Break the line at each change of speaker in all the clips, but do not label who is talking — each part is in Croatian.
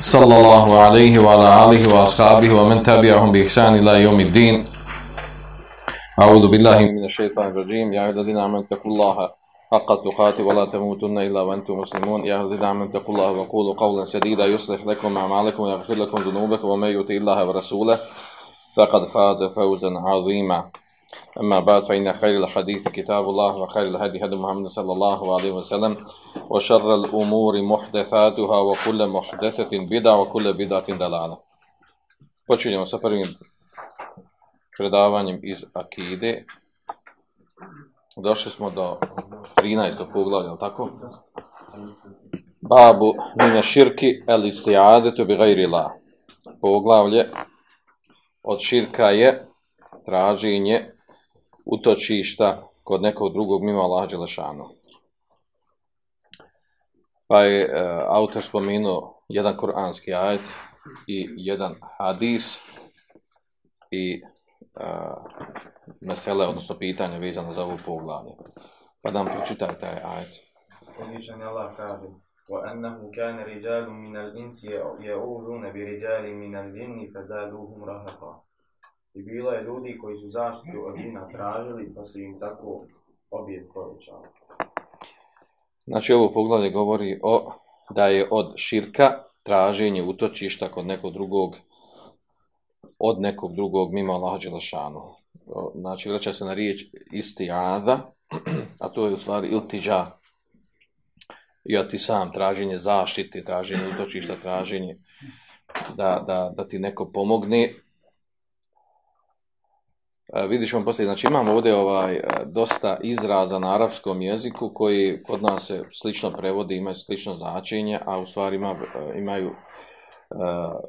صلى الله عليه وعلى آله وأصحابه ومن تبعهم بإحسان إلى يوم الدين أعوذ بالله من الشيطان الرجيم يا أيها الذين آمنوا اتقوا الله حق تقاته ولا تموتن إلا وأنتم مسلمون يا أيها الذين آمنوا اتقوا الله وقولوا قولا سديدا يصلح لكم أعمالكم ويغفر لكم ذنوبكم ومن يطع الله ورسوله فقد فاز فوزا عظيما أما بعد فإن خير الحديث كتاب الله وخير الهدي هدي محمد صلى الله عليه وسلم وشر الأمور محدثاتها وكل محدثة بدعة وكل بدعة ضلالة Počinjemo sa prvim predavanjem iz Akide. Došli smo do 13. poglavlja, jel tako? Babu mine širki el istiadetu bi gajri la. Poglavlje od širka je traženje utočišta kod nekog drugog mimo Allaha Đelešanu. Pa je e, autor spomenuo jedan kuranski ajet i jedan hadis i e, mesele, odnosno pitanja vezano za ovo poglavlje. Pa nam pročitaj taj ajet.
Uzvišen Allah kaže وَأَنَّهُ كَانَ رِجَالٌ مِنَ الْإِنْسِ يَعُوذُونَ بِرِجَالٍ مِنَ الْجِنِّ فَزَادُوهُمْ رَهَقًا i bilo je ljudi koji su zaštitu od džina tražili, pa su im tako obijest povećali.
Znači ovo poglavlje govori o da je od širka traženje utočišta kod nekog drugog od nekog drugog mimo Allaha Đelešanu. Znači vraća se na riječ istijada, a to je u stvari iltiđa. I ti sam traženje zaštite, traženje utočišta, traženje da, da, da ti neko pomogne. E, vidiš vam poslije, znači imamo ovdje ovaj, e, dosta izraza na arapskom jeziku koji kod nas se slično prevodi, imaju slično značenje, a u stvari ima, e, imaju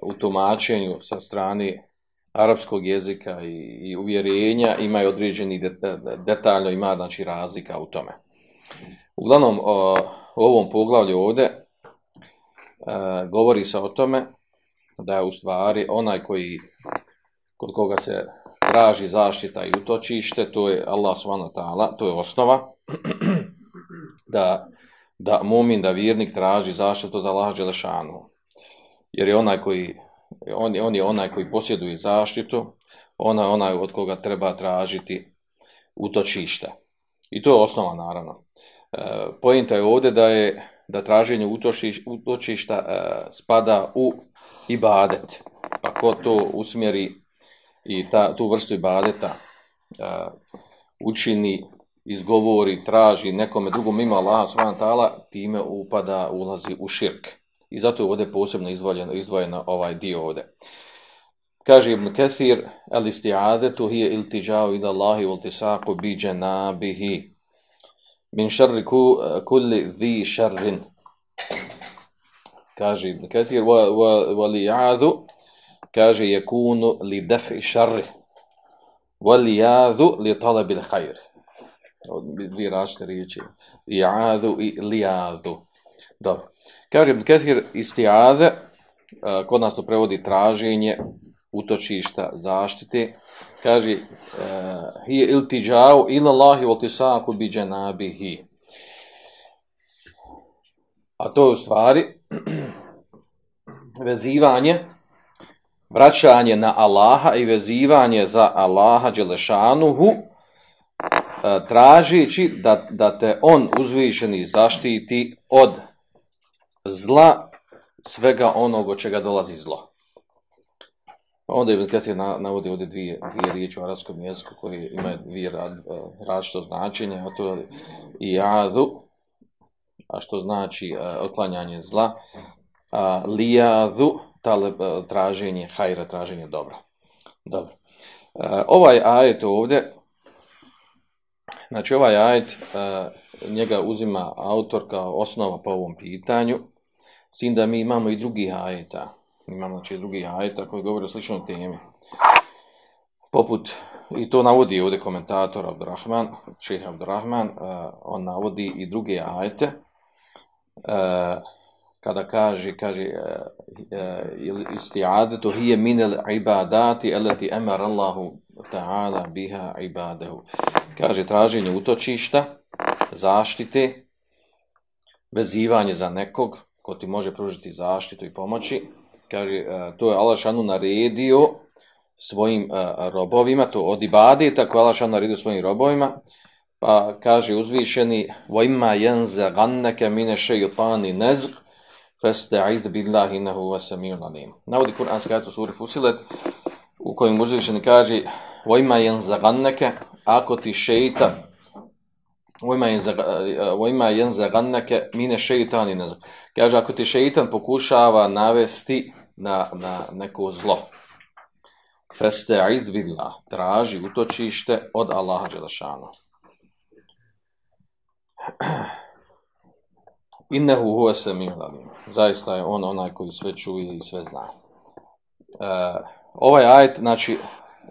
u tumačenju sa strane arapskog jezika i, i uvjerenja imaju određeni detaljno ima znači razlika u tome. Uglavnom o, u ovom poglavlju ovdje e, govori se o tome da je u stvari onaj koji kod koga se traži zaštita i utočište, to je Allah subhanahu to je osnova da, da mumin, da vjernik traži zaštitu od Allah Đelešanu. Jer je onaj koji on, on je onaj koji posjeduje zaštitu, ona je onaj od koga treba tražiti utočište. I to je osnova naravno. E, Pojenta je ovdje da je da traženje utočišta e, spada u ibadet. Pa ko to usmjeri i ta, tu vrstu ibadeta e, učini, izgovori, traži nekome drugom ima Allaha subhanahu time upada, ulazi u širk. I zato je ovdje posebno izdvojeno, izdvojeno ovaj dio ovdje. Kaže Ibn Kathir, al isti'adetu hije iltiđao ila Allahi wal bi džanabihi min šarri ku, kulli dhi šarrin. Kaže Ibn Kathir, wa, wa kaže jekunu li defi šarri, wa li'adhu li talabil hajr. Dvije različite riječi. I'adhu i li'adhu. Dobro. Kaže Ibn Kathir istijade, kod nas to prevodi traženje, utočišta, zaštite. Kaže, hi iltiđao ila Allahi wal tisaku bi džanabihi. A to je u stvari vezivanje, vraćanje na Allaha i vezivanje za Allaha Đelešanuhu, tražeći da, da te on uzvišeni zaštiti od zla svega onog od čega dolazi zlo. Onda Ibn Kathir navodi ovdje dvije, dvije riječi u arabskom jeziku koje imaju dvije različito značenje, a to je i jadu, a što znači otklanjanje zla, a lijadu, tale, traženje hajra, traženje dobra. Dobro. Ovaj ajet ovdje, znači ovaj ajet, njega uzima autor kao osnova po ovom pitanju, s tim da mi imamo i drugih ajeta. Imamo znači drugi ajeta koji govori o sličnoj temi. Poput, i to navodi ovdje komentator Abdurrahman, šeha Abdurrahman, on navodi i druge ajete, kada kaže, kaže eh, eh, ili isti'adetu hije minel ibadati eleti amara Allahu ta'ala biha ibadahu Kaže, traženje utočišta, zaštite, vezivanje za nekog ko ti može pružiti zaštitu i pomoći. Kaže, eh, to je Allahšanu naredio svojim robovima, to od ibadeta koje Allah šanu naredio svojim robovima, pa kaže uzvišeni, vojma jenze min ash-shaytani nezg, Festa'id billahi innahu wasami'un alim. Navodi Kur'anski ajet u suri Fusilet u kojem uzvišeni kaže vojma jenzaganneke ako ti šeita vojma jenzaganneke mine šeitani ne znam. Kaže ako ti šeitan pokušava navesti na, na neko zlo. Festa'id billah. Traži utočište od Allaha Đelešana. Innehu huve se alim. Zaista je on onaj koji sve čuje i sve zna. E, ovaj ajet, znači,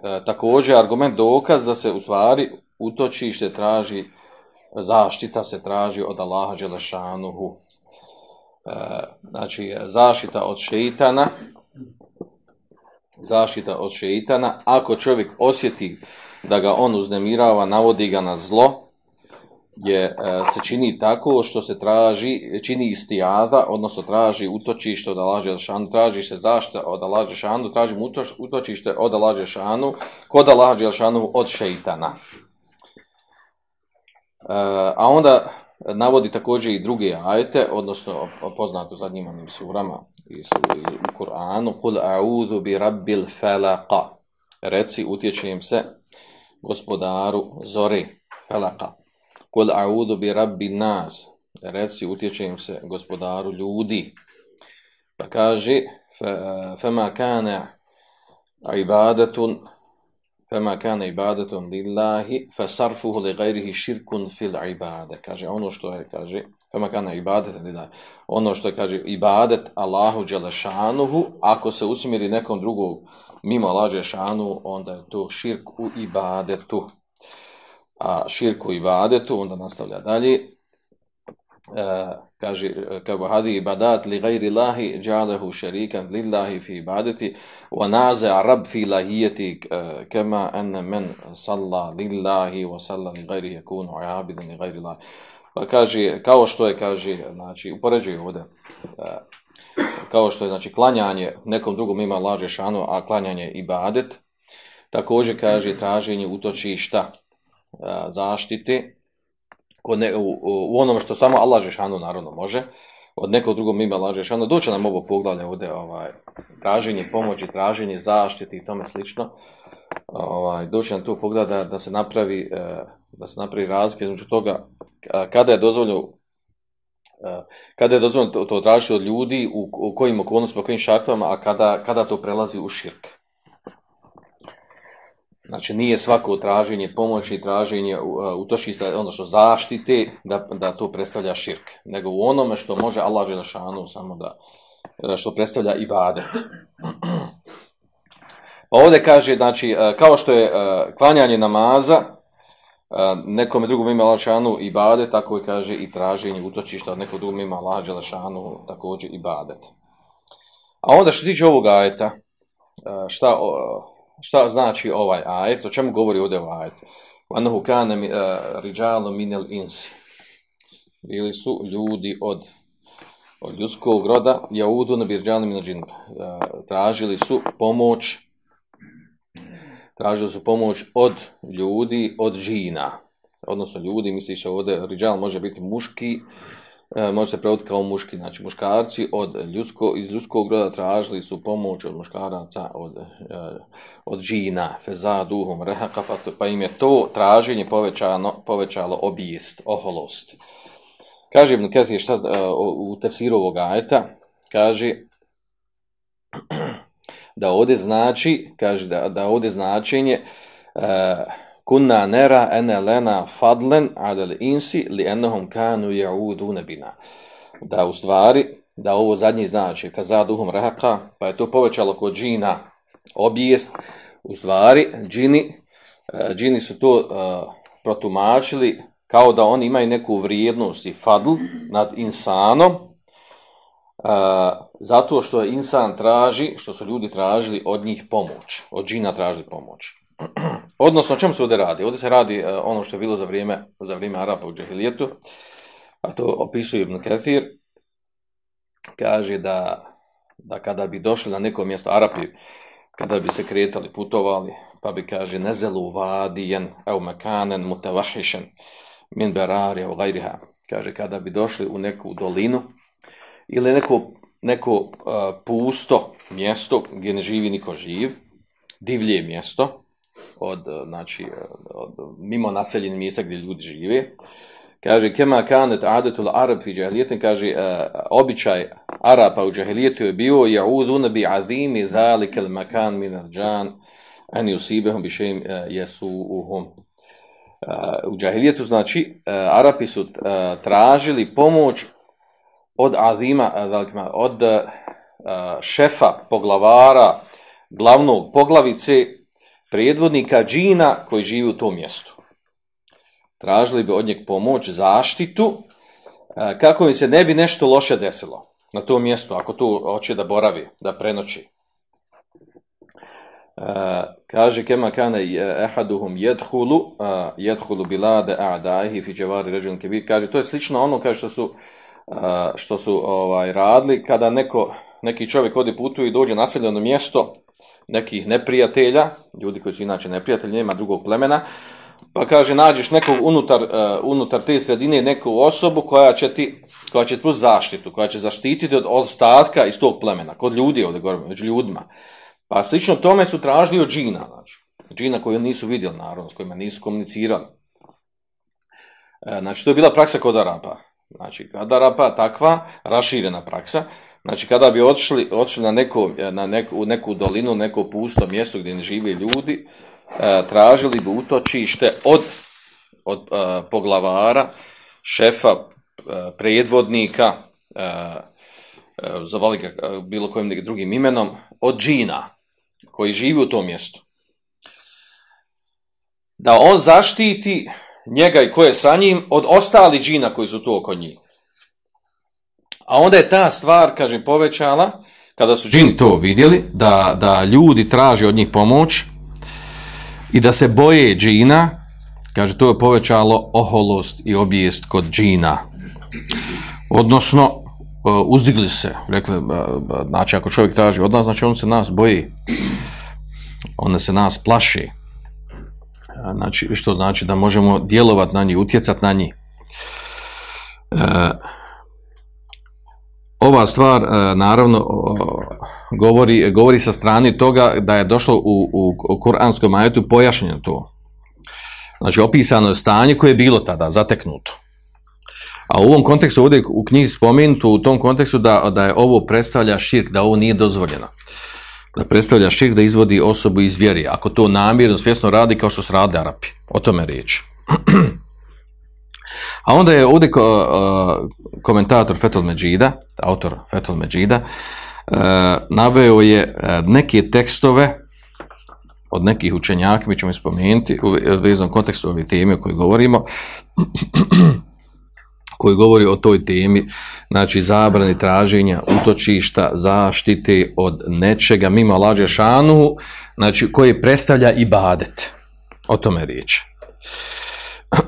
e, također argument dokaz da se u stvari utočište traži, zaštita se traži od Allaha Đelešanuhu. E, znači, zaštita od šeitana, zaštita od šeitana, ako čovjek osjeti da ga on uznemirava, navodi ga na zlo, je, e, se čini tako što se traži, čini istijada, odnosno traži utočište od Alaže Šanu, traži se zaštita od Alaže Šanu, traži utočište od Alaže Šanu, kod Alaže Šanu od šeitana. E, a onda navodi također i druge ajete, odnosno poznato zadnjim onim surama u Kur'anu, kul a'udhu bi rabbil falaqa. Reci, utječem se gospodaru zore, falaqa. Kul a'udhu bi rabbi nas. Reci, utječem se gospodaru ljudi. Pa kaže, fema kane ibadatun fema kane ibadatun lillahi fasarfuhu li gajrihi širkun fil ibade. Kaže, ono što je, kaže, fema kane ibadat lillahi, ono što je, kaže, ibadet Allahu dželešanuhu, ako se usmiri nekom drugog mimo Allah dželešanu, onda je to širk u ibadetu a širku i vadetu, onda nastavlja dalje, e, kaže, kako hadi ibadat li gajri lahi, džalehu šarikan lillahi fi ibadeti, wa naze arab fi lahijeti e, kema ene men salla lillahi wa salla li gajri jakunu abidin li gajri lahi. Pa kaže, kao što je, kaže, znači, upoređuje ovdje, e, kao što je, znači, klanjanje nekom drugom ima laže šanu, a klanjanje ibadet, također kaže traženje utočišta, zaštite kod ne, u, u onome što samo Allah Žešanu naravno može, od nekog drugog mima Allah Žešanu, doće nam ovo poglavlje ovdje, ovaj, traženje pomoći, traženje zaštite i tome slično, ovaj, doće nam tu poglavlje da, se napravi e, da se napravi razlike između toga kada je dozvoljeno e, kada je dozvoljeno to, tražiti od ljudi u, kojim okolnostima, u kojim šartovama, a kada, kada to prelazi u širk. Znači nije svako traženje pomoći, traženje utočišta, ono što zaštite, da, da to predstavlja širk, nego u onome što može Allah Želešanu samo da, što predstavlja i badet. Pa ovdje kaže, znači, kao što je klanjanje namaza, nekome drugom ima Želešanu i badet, tako je kaže i traženje utočišta od nekog drugom ima Allah Želešanu također i badet. A onda što se tiče ovog ajeta, šta šta znači ovaj ajet, o čemu govori ovdje ovaj ajet? Vanahu kane riđalo minel insi. Bili su ljudi od, od ljudskog roda, jaudu na birđali minel džin. Uh, tražili su pomoć, tražili su pomoć od ljudi, od džina. Odnosno ljudi, misliš ovdje, riđal može biti muški, e, može se prevoditi kao muški, znači muškarci od ljudsko, iz ljudskog roda tražili su pomoć od muškaraca, od, e, od džina, feza, duhom, rehaka, pa, im je to traženje povećano, povećalo obijest, oholost. Kaže Ibn Ketir šta, e, u tefsiru ovog ajeta, kaže da ovdje znači, kaže da, da ovdje značenje e, kunna nera ene lena fadlen adel insi li enohom kanu jaudu nebina. Da u stvari da ovo zadnji znači fazaduhum rahaka, pa je to povećalo kod džina obijest, u stvari džini, e, džini su to e, protumačili kao da oni imaju neku vrijednost i fadl nad insanom, e, zato što je insan traži, što su ljudi tražili od njih pomoć, od džina tražili pomoć. Odnosno, o čemu se ovdje radi? Ovdje se radi e, ono što je bilo za vrijeme, za vrijeme Arapa u džahilijetu, a to opisuje Ibn Kathir, kaže da, da kada bi došli na neko mjesto, Arapi, kada bi se kretali, putovali, pa bi, kaže, nezelu vadijen, ev mekanen, mutavahišen, min berarija, u gajriha. Kaže, kada bi došli u neku dolinu, ili neko, neko uh, pusto mjesto gdje ne živi niko živ, divlje mjesto, od, uh, znači, od, mimo naseljenih mjesta gdje ljudi žive, Kaže, kema kanet adetul arab fi džahilijetin, kaže, uh, običaj Arapa u džahilijetu je bio, ja'uduna bi azimi dhalikel makan min arđan, an yusibahum bi yasu'uhum. Uh, u džahilijetu, znači, Arapi su tražili pomoć od azima, od šefa, poglavara, glavnog poglavice, predvodnika džina koji živi u tom mjestu tražili bi od njeg pomoć, zaštitu, e, kako im se ne bi nešto loše desilo na tom mjestu, ako tu hoće da boravi, da prenoći. Uh, kaže kema kane ehaduhum jedhulu jedhulu bilade a'daihi fi dževari ređun kebir kaže to je slično ono kaže što su uh, što su ovaj radili kada neko neki čovjek odi putuje i dođe naseljeno mjesto nekih neprijatelja ljudi koji su inače neprijatelji nema drugog plemena pa kaže nađeš nekog unutar, uh, unutar te sredine neku osobu koja će ti koja će tu zaštitu, koja će zaštititi od ostatka iz tog plemena, kod ljudi ovdje govorimo, među ljudima. Pa slično tome su tražili od džina, znači, džina koju nisu vidjeli naravno, s kojima nisu komunicirali. E, znači, to je bila praksa kod Arapa. Znači, kod Arapa takva raširena praksa, znači, kada bi odšli, odšli na, neko, na neku, u neku dolinu, neko pusto mjesto gdje ne žive ljudi, e, tražili bi utočište od, od e, poglavara, šefa, e, predvodnika, zavali ga bilo kojim drugim imenom, od džina koji živi u tom mjestu. Da on zaštiti njega i ko je sa njim od ostali džina koji su tu oko njih. A onda je ta stvar, kažem, povećala, kada su džini to vidjeli, da, da ljudi traže od njih pomoć, i da se boje džina, kaže, to je povećalo oholost i obijest kod džina. Odnosno, e, uzdigli se, rekli, e, e, znači, ako čovjek traži od nas, znači on se nas boji, on se nas plaši. Znači, što znači da možemo djelovati na njih, utjecati na njih. E, ova stvar, e, naravno, govori, govori sa strani toga da je došlo u, u, kuranskom ajetu pojašnjeno to. Znači, opisano je stanje koje je bilo tada, zateknuto. A u ovom kontekstu, ovdje u knjizi spomenuto, u tom kontekstu da, da je ovo predstavlja širk, da ovo nije dozvoljeno. Da predstavlja širk da izvodi osobu iz vjeri. Ako to namjerno, svjesno radi kao što se radi Arapi. O tome riječ. A onda je ovdje uh, komentator Fetul Međida, autor Fetul Međida, uh, naveo je uh, neke tekstove od nekih učenjaka, mi ćemo spomenuti u veznom kontekstu ove teme o kojoj govorimo, koji govori o toj temi, znači zabrani traženja utočišta, zaštite od nečega mimo lađe šanu, znači koji predstavlja ibadet. O tome riječ. uh,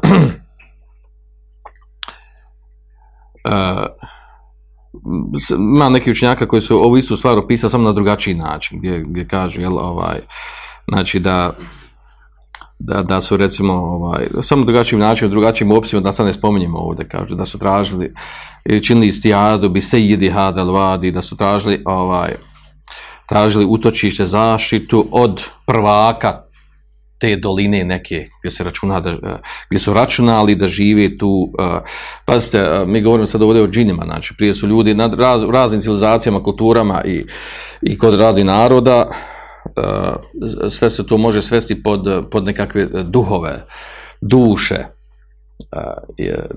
ima neki učenjaka koji su ovu istu stvar opisali samo na drugačiji način, gdje, gdje kažu, jel, ovaj, znači da, da, da su recimo, ovaj, samo drugačijim načinom, drugačijim opisima, da sad ne spominjemo ovdje, kažu, da su tražili, činili istijadu, bi se jidi hadal vadi, da su tražili, ovaj, tražili utočište zaštitu od prvaka te doline neke gdje se računa da, gdje su računali da žive tu pazite, mi govorimo sad ovdje o džinima znači prije su ljudi na raz, raznim civilizacijama, kulturama i, i kod raznih naroda sve se to može svesti pod, pod nekakve duhove duše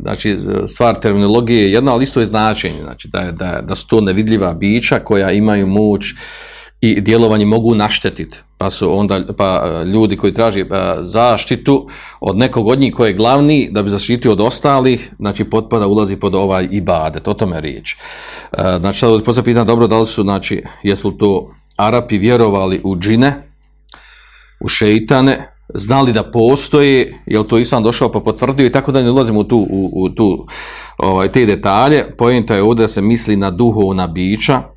znači stvar terminologije je jedna, ali isto je značenje, znači da, da, da su to nevidljiva bića koja imaju moć i djelovanje mogu naštetiti. Pa su onda pa a, ljudi koji traži a, zaštitu od nekog od njih koji je glavni da bi zaštitio od ostalih, znači potpada ulazi pod ovaj ibadet, o tome je riječ. A, znači sad poslije pitan, dobro, da li su, znači, jesu to Arapi vjerovali u džine, u šeitane, znali da postoje, je li to Islam došao pa potvrdio i tako da ne ulazimo u, tu, u, u tu, ovaj, te detalje. Pojenta je ovdje da se misli na duhovna bića e,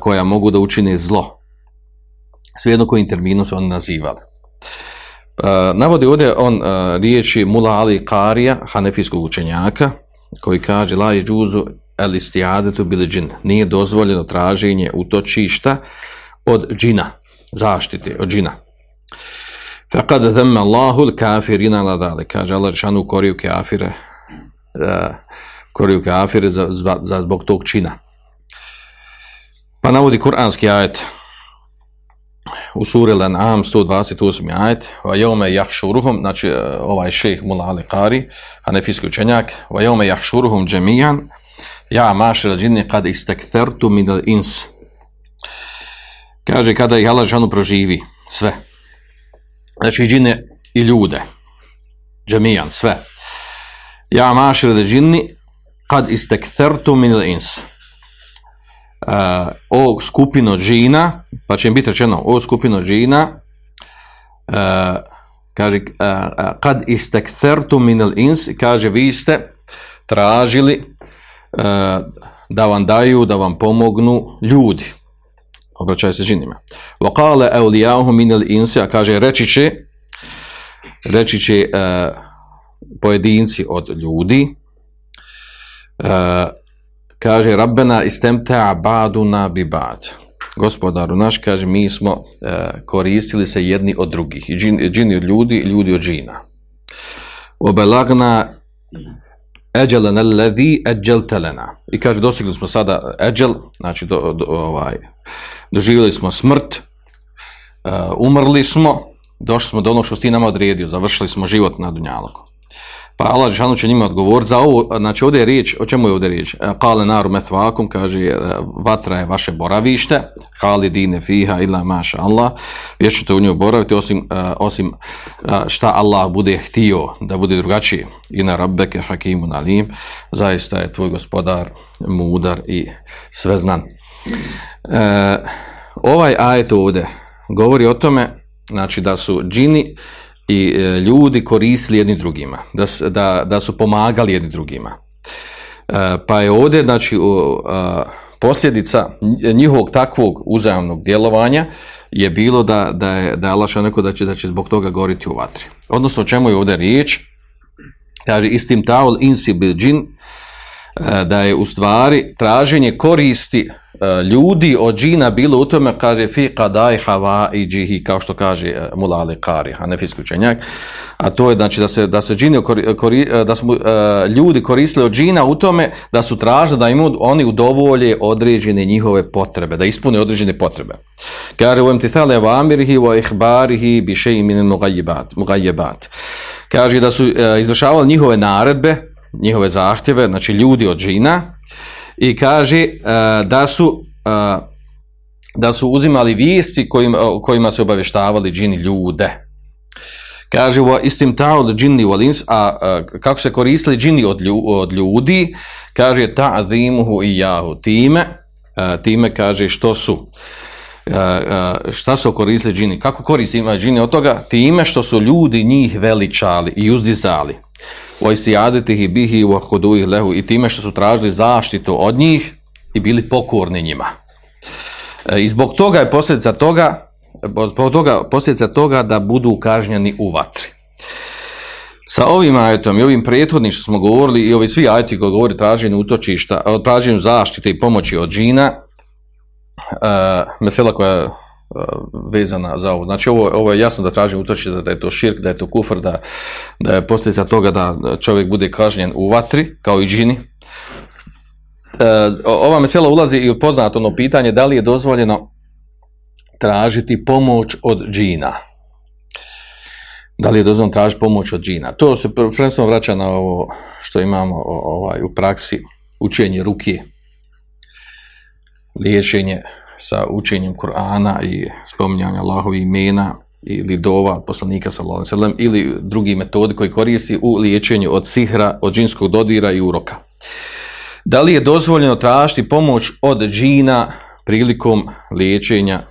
koja mogu da učine zlo. Svejedno kojim terminu su oni nazivali. E, navodi ovdje on e, riječi Mula Ali Karija, hanefijskog učenjaka, koji kaže la je džuzu el istijadetu bili džin. Nije dozvoljeno traženje utočišta od džina, zaštite od džina. Faqad zamma Allahu al-kafirina la dalik. Kaže Allah šanu koriju kafire, koriju kafire za zbog tog čina. Pa navodi kuranski ajet u suri Al-An'am 128. ajet. Wa yawma yahshuruhum znači ovaj šejh Mullah al-Qari hanefijski učenjak wa yawma yahshuruhum jami'an. Ja mašer al-jinni qad istakthartu min al-ins. Kaže kada ih Allah žanu proživi sve. Znači džine i ljude. Džamijan, sve. Ja mašer al-jinni qad istakthartu min al-ins Uh, o skupino džina, pa će im biti rečeno o skupino džina, uh, kaže, uh, kad istekcertu minel ins, kaže, vi ste tražili uh, da vam daju, da vam pomognu ljudi. Obraćaju se džinima. Vokale eulijahu minel ins, a kaže, reći će, reći će uh, pojedinci od ljudi, uh, kaže Rabbena istemta baduna bi bad. Gospodaru naš, kaže, mi smo e, koristili se jedni od drugih. Džin, džini od ljudi, ljudi od džina. Obelagna eđelena ledhi eđeltelena. I kaže, dosegli smo sada eđel, znači do, do, ovaj, doživjeli smo smrt, e, umrli smo, došli smo do onog što ti nama odredio, završili smo život na Dunjalogu. Pa Allah Žešanu će njima odgovoriti za ovo, znači ovdje je riječ, o čemu je ovdje riječ? E, kale naru metvakum, kaže, e, vatra je vaše boravište, hali dine fiha ila maša Allah, vječete u njoj boraviti, osim, uh, osim šta Allah bude htio da bude drugačije. I na rabbeke hakimu nalim, zaista je tvoj gospodar mudar i sveznan. Uh, ovaj ajet ovdje govori o tome, znači da su džini, i e, ljudi koristili jedni drugima, da, da, da su pomagali jedni drugima. E, pa je ovdje, znači, posljedica njihovog takvog uzajamnog djelovanja je bilo da, da je da je Allah neko da će, da će zbog toga goriti u vatri. Odnosno, o čemu je ovdje riječ? Kaže, istim taul insi bil džin, e, da je u stvari traženje koristi ljudi od džina bilo u tome, kaže, fi qadai hava i džihi, kao što kaže uh, Mula Ali Kari, hanefijski učenjak, a to je znači da se, da se džini, e, da su ljudi koristili od džina u tome da su tražili da im oni udovolje određene njihove potrebe, da ispune određene potrebe. Kaže, u emtithale wa ihbarihi bi šeji min mugajebat. Kaže da su izvršavali njihove naredbe, njihove zahtjeve, znači ljudi od džina, i kaže uh, da su uh, da su uzimali vijesti kojima, kojima se obavještavali džini ljude. Kaže u istim ta od džini a, a kako se koristili džini od, lju, od ljudi, kaže ta'zimuhu i jahu time, a, time kaže što su šta su koristili džini, kako koristi džini od toga, time što su ljudi njih veličali i uzdizali vojsijadetih bihi u lehu i time što su tražili zaštitu od njih i bili pokorni njima. E, I zbog toga je posljedica toga, zbog toga, posljedica toga da budu kažnjeni u vatri. Sa ovim ajetom i ovim prethodnim što smo govorili i ovi svi ajeti koji govori traženju utočišta, traženju zaštite i pomoći od džina, uh, mesela koja vezana za ovo. Znači ovo, ovo je jasno da tražim utoči da je to širk, da je to kufr, da, da je posljedica toga da čovjek bude kažnjen u vatri, kao i džini. E, ova mesela ulazi i poznato ono pitanje da li je dozvoljeno tražiti pomoć od džina. da li je dozvoljeno tražiti pomoć od džina. To se prvenstveno vraća na ovo što imamo ovaj, u praksi, učenje ruke, liječenje sa učenjem Kur'ana i spominjanje Allahovih imena ili dova poslanika sallallahu sellem ili drugi metodi koji koristi u liječenju od sihra, od džinskog dodira i uroka. Da li je dozvoljeno tražiti pomoć od džina prilikom liječenja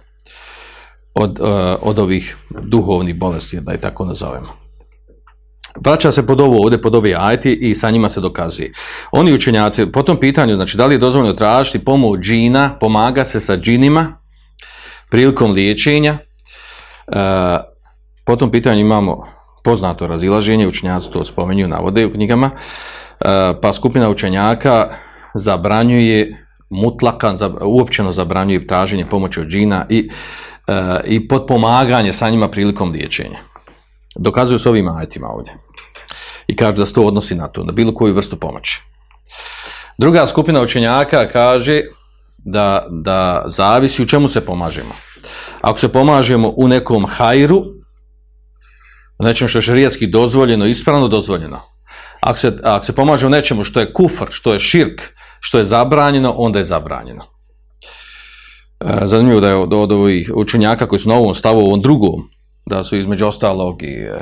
od, eh, od ovih duhovnih bolesti, da je tako nazovemo. Vraća se pod ovo ovdje, pod ove ajti i sa njima se dokazuje. Oni učenjaci, po tom pitanju, znači da li je dozvoljeno tražiti pomoć džina, pomaga se sa džinima prilikom liječenja. E, po tom pitanju imamo poznato razilaženje, učenjaci to spomenju, navode u knjigama, e, pa skupina učenjaka zabranjuje mutlakan, uopćeno zabranjuje traženje pomoći od džina i, e, i potpomaganje sa njima prilikom liječenja. Dokazuju s ovim ajetima ovdje. I kaže da se to odnosi na to, na bilo koju vrstu pomoći. Druga skupina učenjaka kaže da, da zavisi u čemu se pomažemo. Ako se pomažemo u nekom hajru, nečem što je šerijatski dozvoljeno, ispravno dozvoljeno. Ako se, ako se pomaže u nečemu što je kufr, što je širk, što je zabranjeno, onda je zabranjeno. E, Zanimljivo da je od, od ovih učenjaka koji su na ovom stavu, ovom drugom, da su između ostalog i e,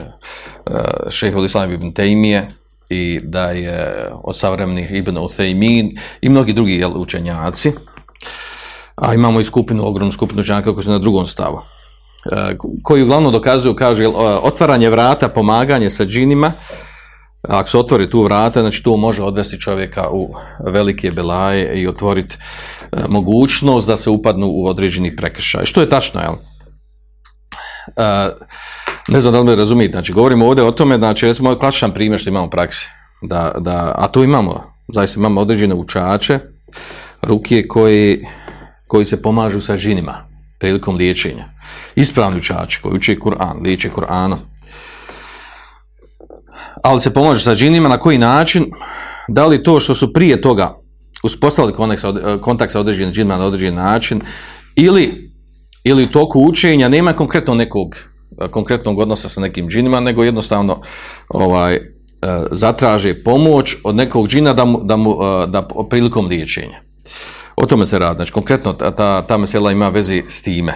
e, šehol Islam ibn Tejmije i da je od savremenih Ibn Uthejmin i mnogi drugi jel, učenjaci. A imamo i skupinu, ogromnu skupinu učenjaka koji su na drugom stavu. E, koji uglavnom dokazuju, kaže, jel, otvaranje vrata, pomaganje sa džinima, ako se otvori tu vrata, znači to može odvesti čovjeka u velike belaje i otvoriti mogućnost da se upadnu u određeni prekršaj. Što je tačno, jel? E, ne znam da li me razumijete, znači govorimo ovdje o tome, znači recimo ovaj klasičan primjer što imamo u praksi, da, da, a tu imamo, zaista imamo određene učače, ruke koji, koji se pomažu sa džinima prilikom liječenja. Ispravni učači koji uče Kur'an, liječe Kur'anom. Ali se pomaže sa džinima na koji način, da li to što su prije toga uspostavili kontakt sa određenim džinima na određeni način, ili ili u toku učenja nema konkretno nekog e, konkretnog odnosa sa nekim džinima, nego jednostavno ovaj, e, zatraže pomoć od nekog džina da mu, da mu e, da prilikom liječenja. O tome se radi. Znači, konkretno ta, ta, mesela ima vezi s time.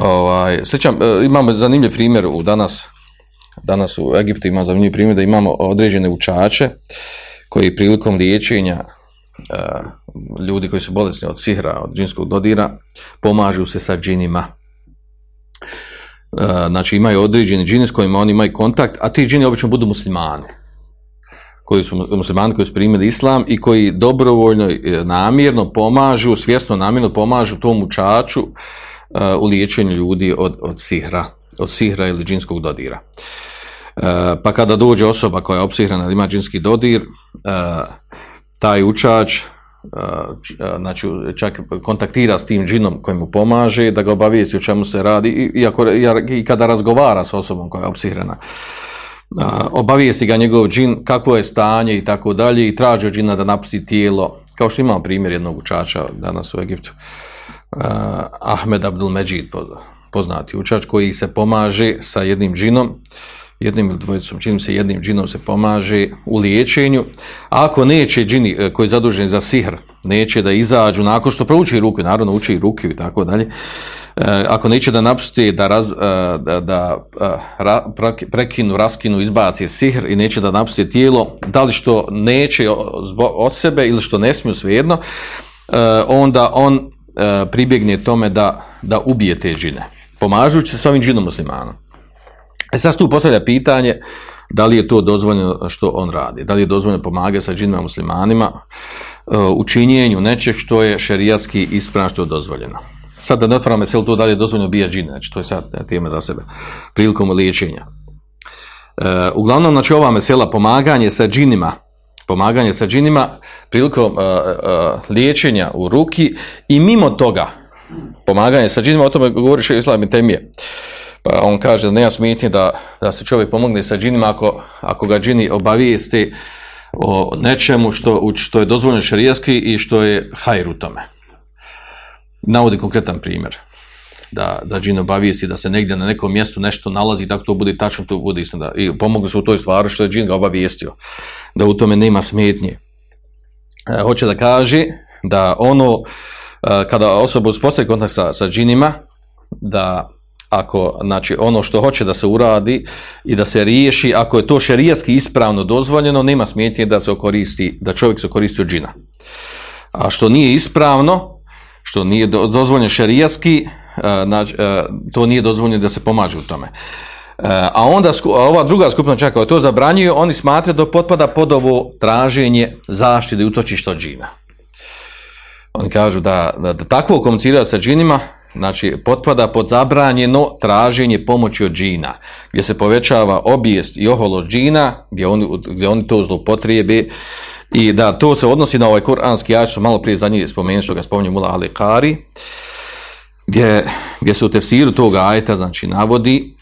Ovaj, sličan, imamo zanimljiv primjer u danas, danas u Egiptu ima zanimljiv primjer da imamo određene učače koji prilikom liječenja ljudi koji su bolesni od sihra, od džinskog dodira, pomažu se sa džinima. E, znači imaju određeni džini s kojima oni imaju kontakt, a ti džini obično budu muslimani koji su muslimani koji su primili islam i koji dobrovoljno, e, namjerno pomažu, svjesno namjerno pomažu tom učaču e, u liječenju ljudi od, od sihra, od sihra ili džinskog dodira. Pa kada dođe osoba koja je opsihrana ili ima džinski dodir, taj učač znači čak kontaktira s tim džinom koji mu pomaže da ga obavijesti o čemu se radi i, iako, i kada razgovara s osobom koja je opsihrana. A, obavijesti ga njegov džin kakvo je stanje i tako dalje i traži od džina da napusti tijelo. Kao što imamo primjer jednog učača danas u Egiptu. Ahmed Abdul Međid poznati učač koji se pomaže sa jednim džinom jednim ili dvojicom, čini se jednim džinom se pomaže u liječenju. Ako neće džini e, koji je zadužen za sihr, neće da izađu nakon što prouči ruku, naravno uči ruke i tako dalje, e, ako neće da napusti, da, raz, e, da, da ra, prekinu, raskinu, izbaci sihr i neće da napusti tijelo, da li što neće od sebe ili što ne smiju svejedno, onda on pribjegne tome da, da ubije te džine, pomažući se s ovim džinom muslimanom. E sad tu postavlja pitanje da li je to dozvoljeno što on radi, da li je dozvoljeno pomagati sa džinima muslimanima e, u činjenju nečeg što je šerijatski ispravno što je dozvoljeno. Sad da ne otvarame se to da li je dozvoljeno bija džine, znači to je sad tema za sebe, prilikom liječenja. E, uglavnom, znači ova mesela pomaganje sa džinima, pomaganje sa džinima prilikom e, e, liječenja u ruki i mimo toga, pomaganje sa džinima, o tome govori še Islam i Temije. Pa on kaže da nema smetnje da, da se čovjek pomogne sa džinima ako, ako ga džini obavijesti o nečemu što, što je dozvoljeno šarijaski i što je hajr u tome. Navodi konkretan primjer. da, da džin obavijesti da se negdje na nekom mjestu nešto nalazi, da to bude tačno, to bude istina. I pomogli su u toj stvari što je džin ga obavijestio, da u tome nema smetnje. E, hoće da kaže da ono, e, kada osoba uspostavi kontakt sa, sa džinima, da ako znači ono što hoće da se uradi i da se riješi, ako je to šerijatski ispravno dozvoljeno, nema smetnje da se koristi, da čovjek se koristi od džina. A što nije ispravno, što nije do- dozvoljeno šerijatski, e, znači, e, to nije dozvoljeno da se pomaže u tome. E, A onda a ova druga skupina čak koja to zabranjuju, oni smatraju da potpada pod ovo traženje zaštite i utočišta od džina. Oni kažu da, da, da takvo komuniciranje sa džinima, znači potpada pod zabranjeno traženje pomoći od džina, gdje se povećava obijest i oholost džina, gdje oni, gdje oni to zloupotrijebe. I da to se odnosi na ovaj kuranski što malo prije za njih spomenuti, što ga spominje Mula Ali Kari, gdje, gdje se u tefsiru toga ajeta znači navodi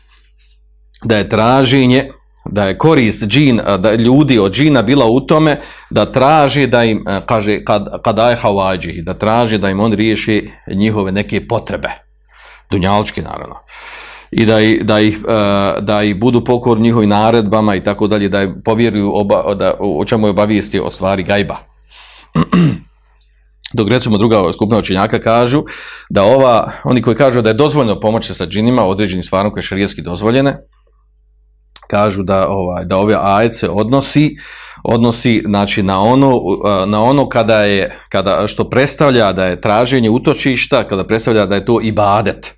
da je traženje da je korist džin, da je ljudi od džina bila u tome da traži da im, kaže, kad, kad aj havađi, da traži da im on riješi njihove neke potrebe, dunjalčke naravno, i da, da, ih, da ih budu pokorni njihovim naredbama i tako dalje, da povjeruju oba, da, o čemu je obavijesti o stvari gajba. Dok recimo druga skupina učenjaka kažu da ova, oni koji kažu da je dozvoljeno pomoći sa džinima određenim stvarima koje šarijetski dozvoljene, kažu da ovaj da ove ajet se odnosi odnosi znači na ono na ono kada je kada što predstavlja da je traženje utočišta kada predstavlja da je to ibadet.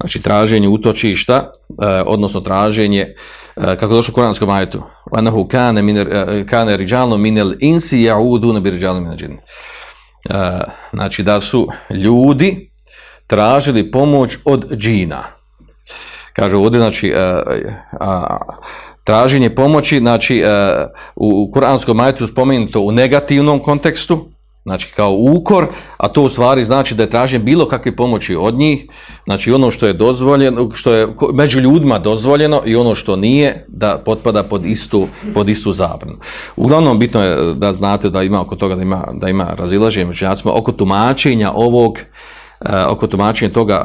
Znači traženje utočišta uh, odnosno traženje uh, kako došlo u kuranskom ajetu? Anahu min uh, kana rijalun minel insi yauduna bi min džin znači da su ljudi tražili pomoć od džina Kaže ovdje, znači, a, a, traženje pomoći, znači, a, u, u kuranskom majetu spomenuto u negativnom kontekstu, znači kao ukor, a to u stvari znači da je traženje bilo kakve pomoći od njih, znači ono što je dozvoljeno, što je među ljudima dozvoljeno i ono što nije, da potpada pod istu, pod istu zabranu. Uglavnom, bitno je da znate da ima oko toga, da ima, da ima razilaženje među oko tumačenja ovog, e, oko tumačenja toga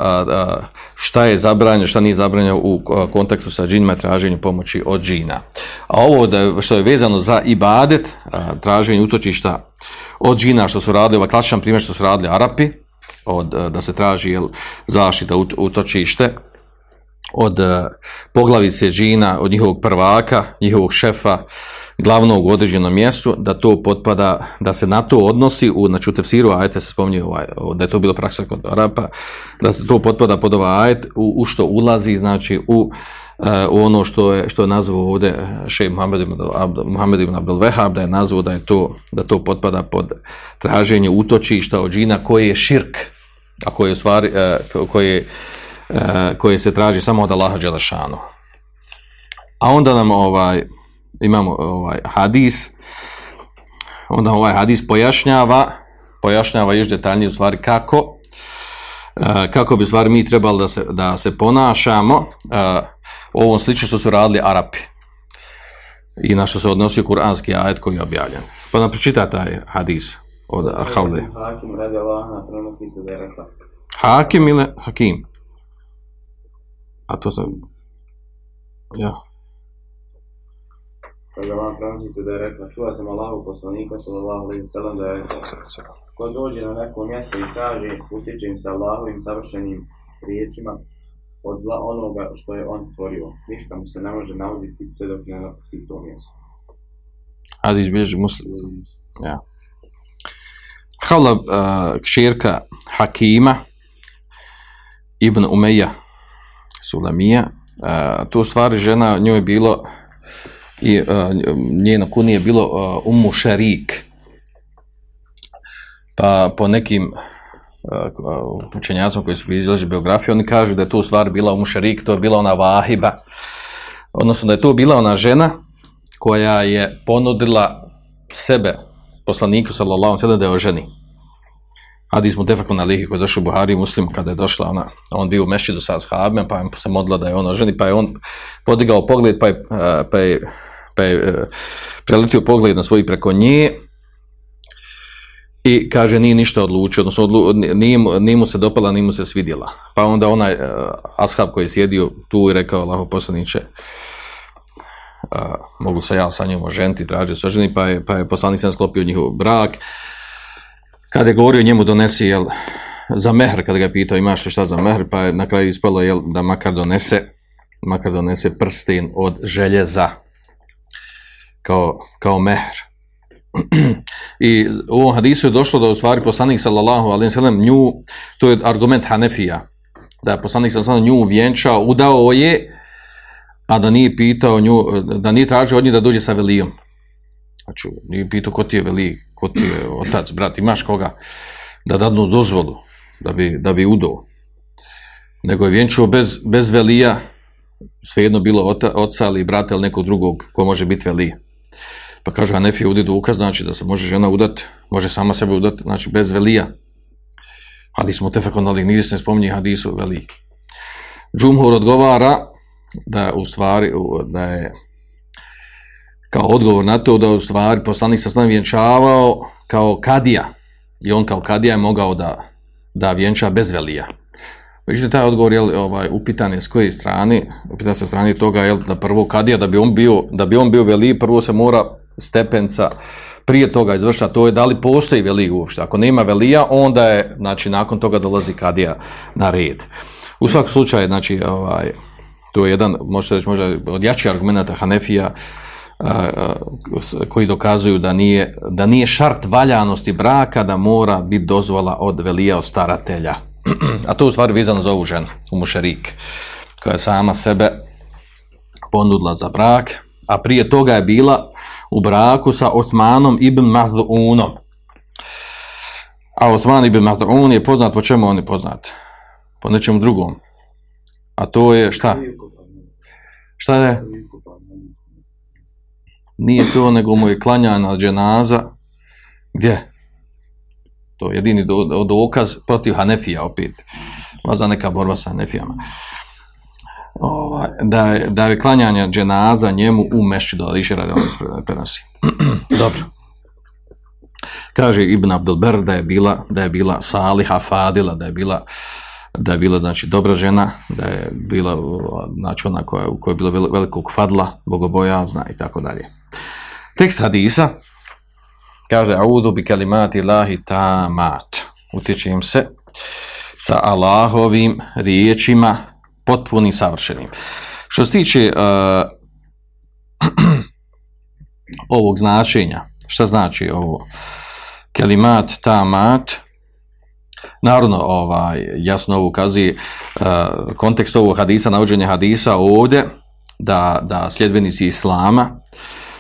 šta je zabranjeno, šta nije zabranjeno u kontaktu sa džinima, traženju pomoći od džina. A ovo što je vezano za ibadet, traženje utočišta od džina, što su radili, ovaj klasičan primjer što su radili Arapi, od, da se traži jel, zaštita ut, utočište, od poglavice džina, od njihovog prvaka, njihovog šefa, glavnog u određenom mjestu, da to potpada, da se na to odnosi, u, znači u tefsiru ajete se spominje ovaj, da je to bilo praksa kod Arapa, da se to potpada pod ovaj ajet, u, u što ulazi, znači u, uh, u ono što je, što je nazvao ovdje šej Muhammed ibn, Muhammed Abdel Wehab, da je nazvao da to, da to potpada pod traženje utočišta od džina koji je širk, a koji je stvari, uh, koji koje se traži samo od Allaha Đelešanu. A onda nam ovaj imamo ovaj hadis, onda ovaj hadis pojašnjava, pojašnjava još detaljnije u stvari kako, e, kako bi stvari mi trebali da se, da se ponašamo e, u ovom slično što su radili Arapi i na što se odnosio kuranski ajet koji je objavljen. Pa nam pročita taj hadis od Havle.
Hakim radi Allaha, prenosi se da je rekla.
Hakim ili Hakim? A to sam... Ja.
Kaže Allah, prenosi da je rekla. Čuva sam Allahu poslanika, sallallahu alaihi sallam, da je rekla. Ko dođe na neko mjesto i kaže, utječem sa Allahovim savršenim riječima od zla onoga što je on stvorio. Ništa mu se ne može navoditi sve dok ne napusti to mjesto.
Hadis bilježi muslim. Ja. Havla, uh, kširka Hakima, Ibn Umeja, Sulamija, uh, tu u stvari žena, njoj bilo, i njeno kunije je bilo Ummu Šarik. Pa po nekim učenjacima koji su izlaži biografiju, oni kažu da je tu u stvari bila Ummu Šarik, to je bila ona vahiba, odnosno da je to bila ona žena koja je ponudila sebe poslaniku sallallahu alejhi da je oženi. Hadis mu tefakun alihi koji je došao u Buhari muslim kada je došla ona, on bio u mešćidu sa ashabima pa je se modla da je ona oženi pa je on podigao pogled pa je, pa je, pa je eh, preletio pogled na svoji preko nje i kaže nije ništa odlučio, odnosno odlu, nije, mu- se dopala, nije mu se svidjela. Pa onda onaj uh, ashab koji je sjedio tu i rekao Allaho poslaniče, a, mogu se ja sa njom oženiti, tražio se oženi, pa je, pa je poslanik sam sklopio njihov brak. Kada je govorio njemu donesi, jel, za mehr, kada ga je pitao imaš li šta za mehr, pa je na kraju ispalo jel, da makar donese, makar donese prsten od željeza kao, kao mehr. I u ovom hadisu je došlo da u stvari poslanik sallallahu alaihi sallam nju, to je argument Hanefija, da je poslanik sallallahu alaihi nju vjenčao, udao je, a da nije pitao nju, da nije tražio od nje da dođe sa velijom. Znači, nije pitao ko ti je veli, ko ti je otac, brat, imaš koga da dadnu dozvolu, da bi, da bi udao. Nego je vjenčao bez, bez velija, svejedno bilo ota, oca ili brata ili nekog drugog ko može biti velija. Pa kaže Hanefija udi dokaz, znači da se može žena udat, može sama sebe udat, znači bez velija. Ali smo tefekon, ali nigdje se ne spominje hadisu veli. Džumhur odgovara da u stvari, da je kao odgovor na to da u stvari poslanik sa snom vjenčavao kao kadija i on kao kadija je mogao da, da vjenča bez velija. Međutim, taj odgovor je ovaj, upitan je s koje strane, upitan se strane toga je da prvo kadija, da bi on bio, da bi on bio veli, prvo se mora stepenca prije toga izvršiti, a to je da li postoji veli uopšte. Ako nema velija, onda je, znači, nakon toga dolazi kadija na red. U svakom slučaju, znači, ovaj, to je jedan, možete reći, možda od jačih argumenta Hanefija, koji dokazuju da nije, da nije šart valjanosti braka da mora biti dozvola od velija od staratelja. A to je u stvari vezano za ovu ženu, u mušerik, koja je sama sebe ponudila za brak, a prije toga je bila u braku sa Osmanom ibn Maz'unom. A Osman ibn Maz'un je poznat po čemu on je poznat? Po nečemu drugom. A to je šta? Šta je? Nije to, nego mu je klanjana dženaza. Gdje? To je jedini do, do- dokaz protiv Hanefija opet. Vaza neka borba sa Hanefijama. Ovaj, da, je, da je klanjanje dženaza njemu u mešćidu, ali više radi ono prenosi. Dobro. Kaže Ibn Abdelber da je bila, da je bila saliha fadila, da je bila da je bila znači dobra žena, da je bila znači ona koja, u kojoj je vel- velikog fadla, bogobojazna i tako dalje. Tekst hadisa kaže Audu bi kalimati lahi tamat. Utječem se sa Allahovim riječima potpunim savršenim. Što se tiče uh, ovog značenja, šta znači ovo kalimat tamat, Naravno, ovaj, jasno ovo ukazuje uh, kontekst ovog hadisa, navođenje hadisa ovdje, da, da sljedbenici Islama,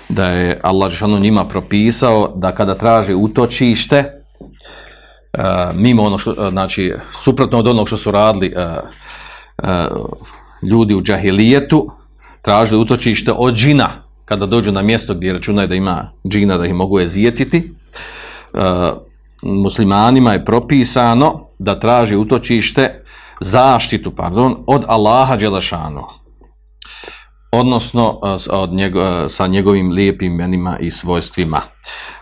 da je Allah Žešanu njima propisao da kada traže utočište, uh, mimo ono što, znači, suprotno od onog što su radili uh, ljudi u džahilijetu, tražili utočište od džina, kada dođu na mjesto gdje računaju da ima džina da ih mogu ezijetiti, uh, muslimanima je propisano da traži utočište zaštitu, pardon, od Allaha Đelešanu. Odnosno s- od njego, sa njegovim lijepim imenima i svojstvima.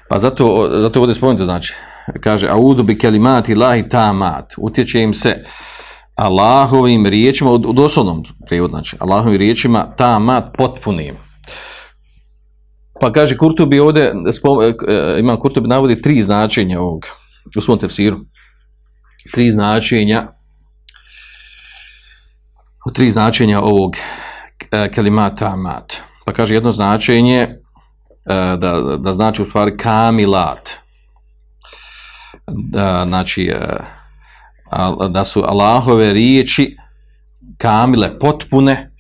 Pa zato, zato ovdje spomenuto, znači, kaže, audu bi kelimati lahi tamat, utječe im se Allahovim riječima, u doslovnom prijevodu, znači, Allahovim riječima tamat potpunim. Pa kaže Kurtubi ovdje, spom, e, ima Kurtubi navodi tri značenja ovog, u svom tefsiru. Tri značenja, tri značenja ovog e, kelimata mat. Pa kaže jedno značenje e, da, da znači u stvari kamilat. Da, znači, e, da su Allahove riječi kamile, potpune,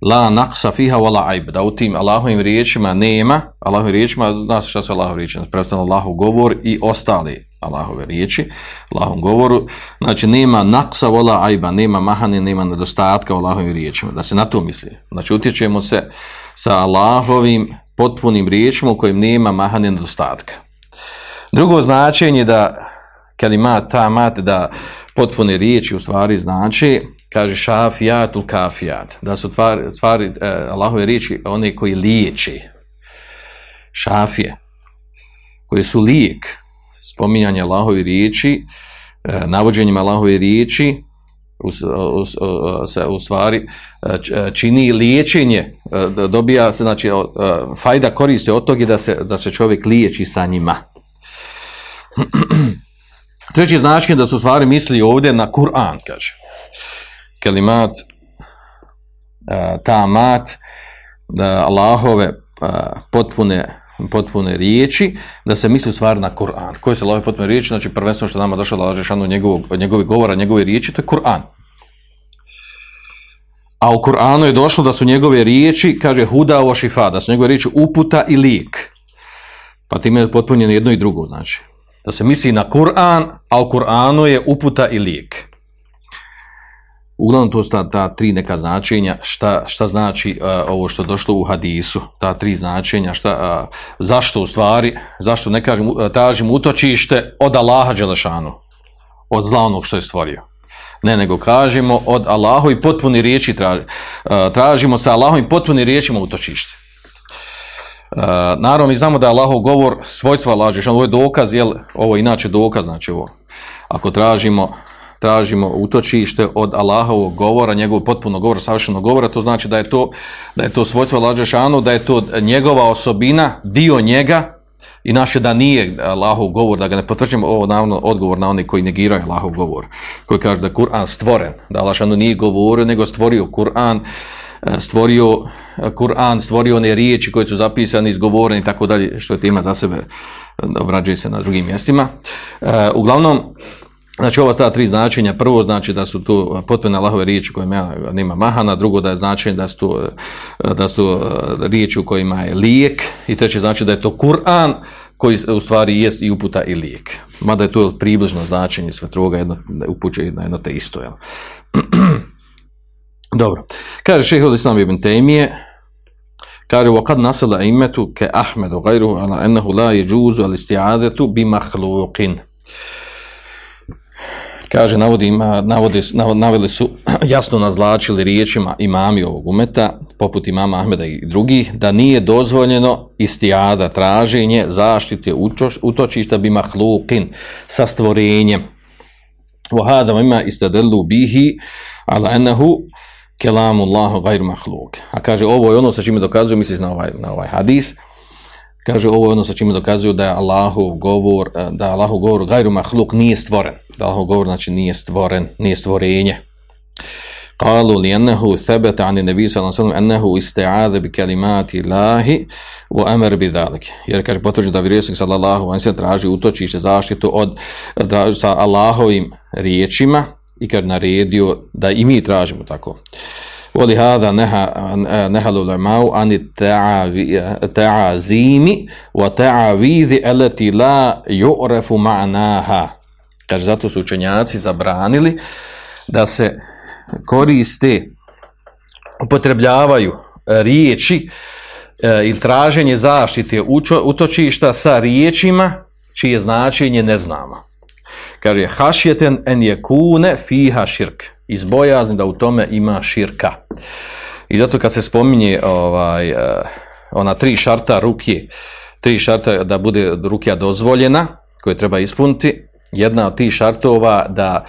la naqsa fiha wala aib, da u tim Allahovim riječima nema, Allahovim riječima, zna se šta su Allahove riječi, predstavno Allahov govor i ostali Allahove riječi, Allahom govoru, znači nema naqsa wala aiba, nema mahani, nema nedostatka Allahovim riječima, da se na to misli. Znači utječemo se sa Allahovim potpunim riječima u kojim nema mahani nedostatka. Drugo značenje da kalimat tamat da potpune riječi u stvari znači kaže šafijat u kafijat da su tvari, tvari eh, Allahove riječi one koji liječi šafije koji su lijek spominjanje Allahovi riječi, e, navođenjem Allahovi riječi, u, s- u, u- se u stvari e, e, čini liječenje, e, dobija se, znači, fajda koristi od toga da se, da se čovjek liječi sa njima. Treći značaj da su stvari misli ovdje na Kur'an, kaže. Kelimat, e, tamat, Allahove e, potpune, potpune riječi, da se misli stvari na Kur'an. Koje su Allahove potpune riječi? Znači prvenstveno što nama došlo da lažeš njegovog, njegovih govora, njegove riječi, to je Kur'an. A u Kur'anu je došlo da su njegove riječi, kaže huda o šifa, da su njegove riječi uputa i lijek. Pa time je potpunjeno jedno i drugo, znači. Da se misli na Kur'an, a u Kur'anu je uputa i lijek. Uglavnom to su ta, ta tri neka značenja, šta, šta znači a, ovo što je došlo u hadisu, ta tri značenja, šta, a, zašto u stvari, zašto ne kažem, a, tražim utočište od Allaha Đelešanu, od zla onog što je stvorio. Ne, nego kažemo od Allaha i potpuni riječi traži, a, tražimo sa i potpuni riječima utočište. Naravno, mi znamo da je Allahov govor svojstva lažeš, ovo je dokaz, jel, ovo je inače dokaz, znači ovo, ako tražimo, tražimo utočište od Allahovog govora, njegovog potpunog govora, savršenog govora, to znači da je to, da je to svojstvo lažešanu, da je to njegova osobina, dio njega, i naše da nije Allahov govor, da ga ne potvrđujemo, ovo naravno odgovor na oni koji negiraju Allahov govor, koji kažu da je Kur'an stvoren, da Allah nije govorio, nego stvorio Kur'an, e, stvorio Kur'an, stvorio one riječi koje su zapisane, izgovorene i tako dalje, što je tema za sebe, obrađuje se na drugim mjestima. E, uglavnom, Znači ova ta tri značenja, prvo znači da su to potpuno Allahove riječi kojima ja, nema mahana, drugo da je značenje da su, da su e, riječi u kojima je lijek i treće znači da je to Kur'an koji u stvari jest i uputa i lijek. Mada je to približno značenje sve druga jedno, upućuje na jedno te isto. Jel? Dobro. Kaže šehe od Islam ibn Tejmije, kaže وَقَدْ نَسَلَ أَيْمَةُ كَأَحْمَدُ غَيْرُهُ عَلَى أَنَّهُ لَا يَجُوزُ الْإِسْتِعَادَةُ بِمَحْلُوقٍ Kaže, navodi, navodi, naveli su, jasno nazlačili riječima imami ovog umeta, poput imama Ahmeda i drugih, da nije dozvoljeno istijada, traženje, zaštite, utočišta bi mahlukin, sa stvorenjem. Vahadama ima istadelu bihi, ala enahu, kelamu Allahu gajru mahluk. A kaže, ovo je ono sa čime dokazuju, misli na ovaj, na ovaj hadis, kaže ovo je ono sa čime dokazuju da je Allahov govor, da je Allahov govor gajru mahluk nije stvoren. Da Allahov govor znači nije stvoren, nije stvorenje. قالوا لأنه ثبت عن النبي صلى الله عليه وسلم أنه استعاذ بكلمات الله وأمر بذلك jer kaže potvrđeno da vjerovjesnik sallallahu alejhi ve sellem traži utočište zaštitu od da, sa Allahovim riječima i kad naredio da i mi tražimo tako. Voli hada neha lemau ani ta'azimi wa ta'avizi eleti la ju'refu ma'naha. Kaže, zato su učenjaci zabranili da se koriste, upotrebljavaju e, riječi e, ili traženje zaštite utočišta sa riječima čije značenje ne znamo. Kaže, hašjeten en je kune fiha širk. Izbojazni da u tome ima širka. I zato kad se spominje ovaj, ona tri šarta ruke, tri šarta da bude rukija dozvoljena, koje treba ispuniti, jedna od tih šartova da,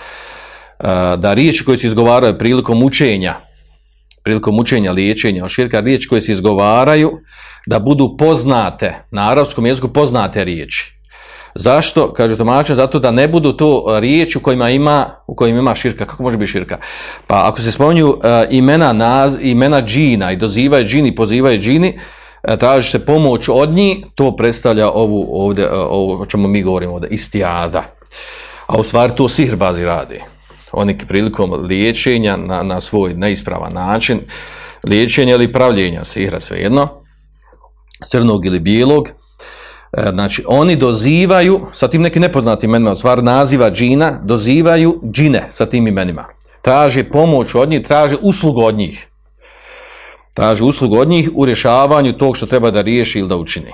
da riječi koje se izgovaraju prilikom učenja, prilikom učenja liječenja širka, riječi koje se izgovaraju, da budu poznate, na arapskom jeziku poznate riječi. Zašto? Kaže tumačen, zato da ne budu to riječi u kojima ima, u kojima ima širka. Kako može biti širka? Pa ako se spominju uh, imena, naz, imena džina i dozivaju džini, pozivaju džini, uh, traži se pomoć od njih, to predstavlja ovu ovdje, ovo o čemu mi govorimo ovdje, istijada. A u stvari to sihrbazi radi. Oni prilikom liječenja na, na svoj neispravan način, liječenja ili pravljenja sihra, svejedno, crnog ili bijelog, znači oni dozivaju sa tim nekim nepoznatim imenima, stvar naziva džina, dozivaju džine sa tim imenima. Traže pomoć od njih, traže uslugu od njih. Traže uslugu od njih u rješavanju tog što treba da riješi ili da učini.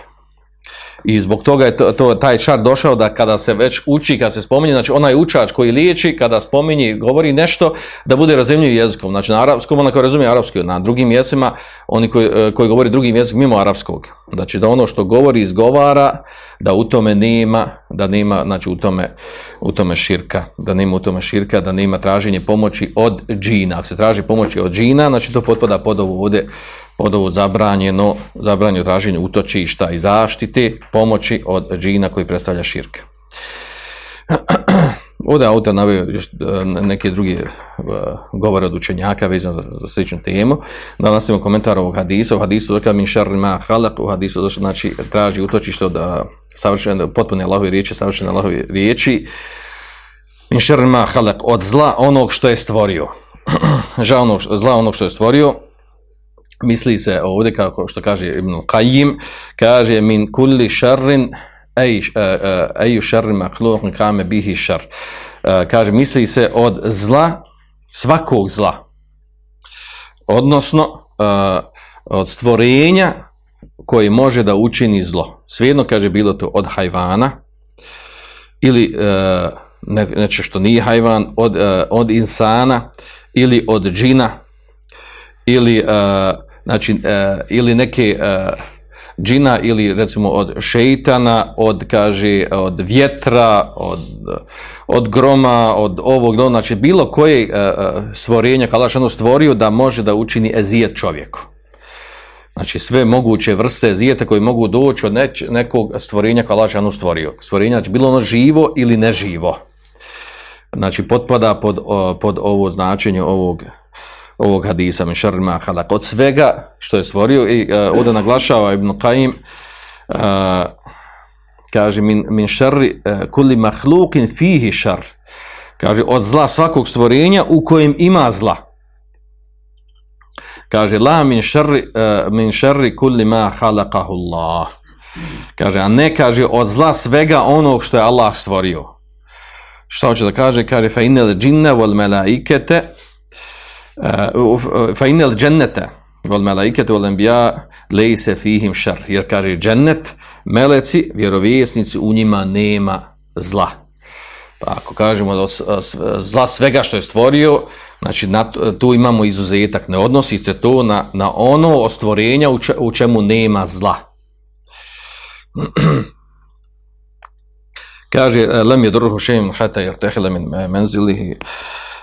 I zbog toga je to, to, taj šar došao da kada se već uči, kada se spominje, znači onaj učač koji liječi, kada spominje, govori nešto, da bude razumljiv jezikom. Znači na arapskom, onaj koji razumije arapski, na drugim jezicima, oni koji, e, koji govori drugim jezikom mimo arapskog. Znači da ono što govori, izgovara, da u tome nema, da nema, znači u tome, u tome širka, da nema u tome širka, da nema traženje pomoći od džina. Ako se traži pomoći od džina, znači to potpada pod ovo ovdje pod ovo zabranjeno, zabranjeno traženje utočišta i zaštite, pomoći od džina koji predstavlja širk. Ovdje je autor naveo e, neke druge e, govore od učenjaka vezano za, za sličnu temu. Da nastavimo komentar ovog hadisa. U hadisu došla min šarri ma halak, u hadisu došla, znači, traži utočište od a, savršene, potpune Allahove riječi, savršene Allahove riječi. Min šarri ma halak, od zla onog što je stvorio. Žao onog, zla onog što je stvorio, misli se ovdje kako što kaže Ibn Qayyim kaže min kulli sharrin ay ay sharri makhluq kame bihi shar kaže misli se od zla svakog zla. Odnosno od stvorenja koji može da učini zlo. Svejedno kaže bilo to od hajvana ili neče što nije hajvan od, od insana ili od džina ili uh, znači, uh, ili neke uh, džina ili recimo od šeitana, od, kaže, od vjetra, od, od groma, od ovog, do, znači bilo koje uh, stvorenja Kalaš ono stvorio da može da učini ezijet čovjeku. Znači sve moguće vrste ezijeta koji mogu doći od neč, nekog stvorenja ono stvorio. Stvorenja, znači bilo ono živo ili neživo. Znači potpada pod, pod ovo značenje ovog ovog hadisa min šarri ma halak. Od svega što je stvorio i uh, ovdje naglašava Ibn Qayyim uh, kaže min, min šarri uh, kulli mahlukin fihi šar kaže od zla svakog stvorenja u kojem ima zla. Kaže la min šarri uh, min šarri kulli ma halakahu Allah. Kaže a ne kaže od zla svega onog što je Allah stvorio. Šta hoće da kaže? Kaže fa inel džinna wal melaikete fa inel džennete vol melaikete vol enbija lejse fihim šar jer kaže džennet meleci, vjerovjesnici u njima nema zla. Pa ako kažemo da zla svega što je stvorio znači na, tu imamo izuzetak. Ne odnosi se to na, na ono ostvorenja u, če, u čemu nema zla. Kaže lem je druhu šeim hata jer tehle min menzilihi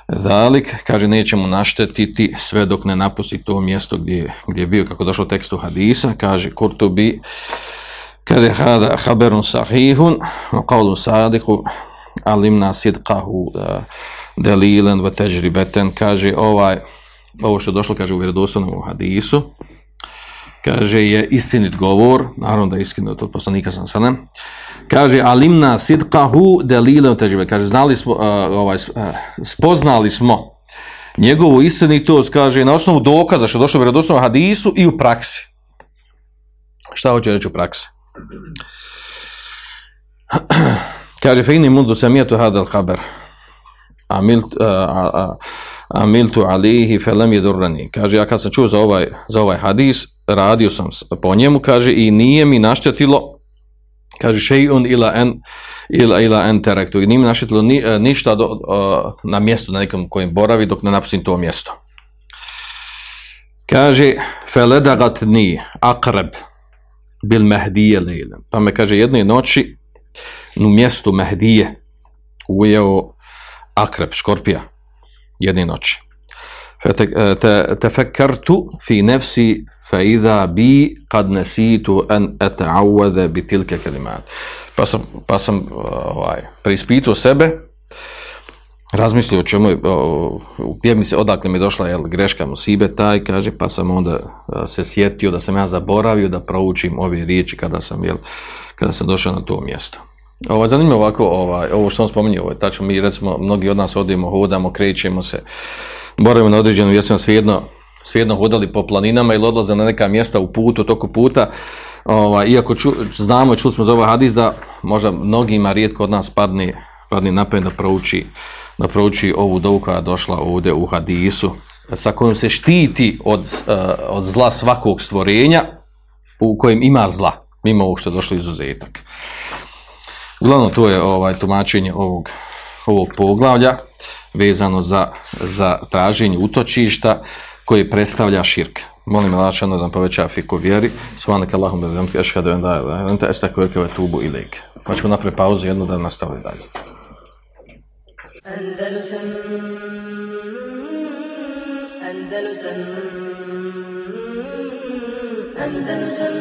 Zalik, kaže, nećemo naštetiti sve dok ne napusti to mjesto gdje, gdje je bio, kako došlo tekstu hadisa, kaže, Kurtubi, kada je hada haberun sahihun, u qavlu sadiku, alimna sidqahu delilen va težribeten, kaže, ovaj, ovo što je došlo, kaže, u vjerodoslovnom hadisu, kaže, je istinit govor, naravno da je istinit od poslanika sam sanem, kaže alimna sidqahu dalilun tajbe kaže znali smo uh, ovaj uh, spoznali smo njegovu istinitost kaže na osnovu dokaza što došlo u vjerodostojnom hadisu i u praksi. Šta hoće reći u praksi? Kaže fa inni mundu samiatu hada al khabar amilt uh, uh, amiltu alihi lam yadurrani kaže ja kad sam čuo za ovaj za ovaj hadis radio sam po njemu kaže i nije mi naštetilo kaže shay'un ila an ila ila an taraktu i nima našetilo ni, e, ništa do, uh, na mjestu na nekom kojem boravi dok ne napustim to mjesto. Kaže faladagatni aqrab bil mahdiyya laylan pa me kaže jedne noći u mjestu mahdije ujeo akreb škorpija jedne noći. Tefekkartu fi nefsi bi kad nasitu an ata'awwadha bi tilka kalimat pa sam pa sam ovaj preispitao sebe razmislio o čemu gdje mi se odakle mi došla je greška musibe taj kaže pa sam onda se sjetio da sam ja zaboravio da proučim ove riječi kada sam jel kada sam došao na to mjesto. Ovaj zanimljivo ovako ovaj ovo što sam spomenuo ovaj tačno mi recimo mnogi od nas odimo hodamo krećemo se boravimo na određenom mjestu svejedno svejedno hodali po planinama ili odlaze na neka mjesta u putu, toku puta, ovaj, iako ču, znamo i čuli smo za ovaj hadis da možda mnogima rijetko od nas padne, padne napad da prouči, da prouči ovu dovu koja je došla ovdje u hadisu, sa kojom se štiti od, uh, od zla svakog stvorenja u kojem ima zla. mimo ovog što je došlo izuzetak. Uglavnom, to je ovaj tumačenje ovog, ovog poglavlja vezano za, za traženje utočišta koje predstavlja širk. Molim Allah šano da poveća fiku vjeri. Svanak Allahum da vam ešhadu en da ente estak velike tubu i lek. Pa ćemo napraviti pauzu jednu da nastavili dalje.
Andalusam Andalusam Andalusam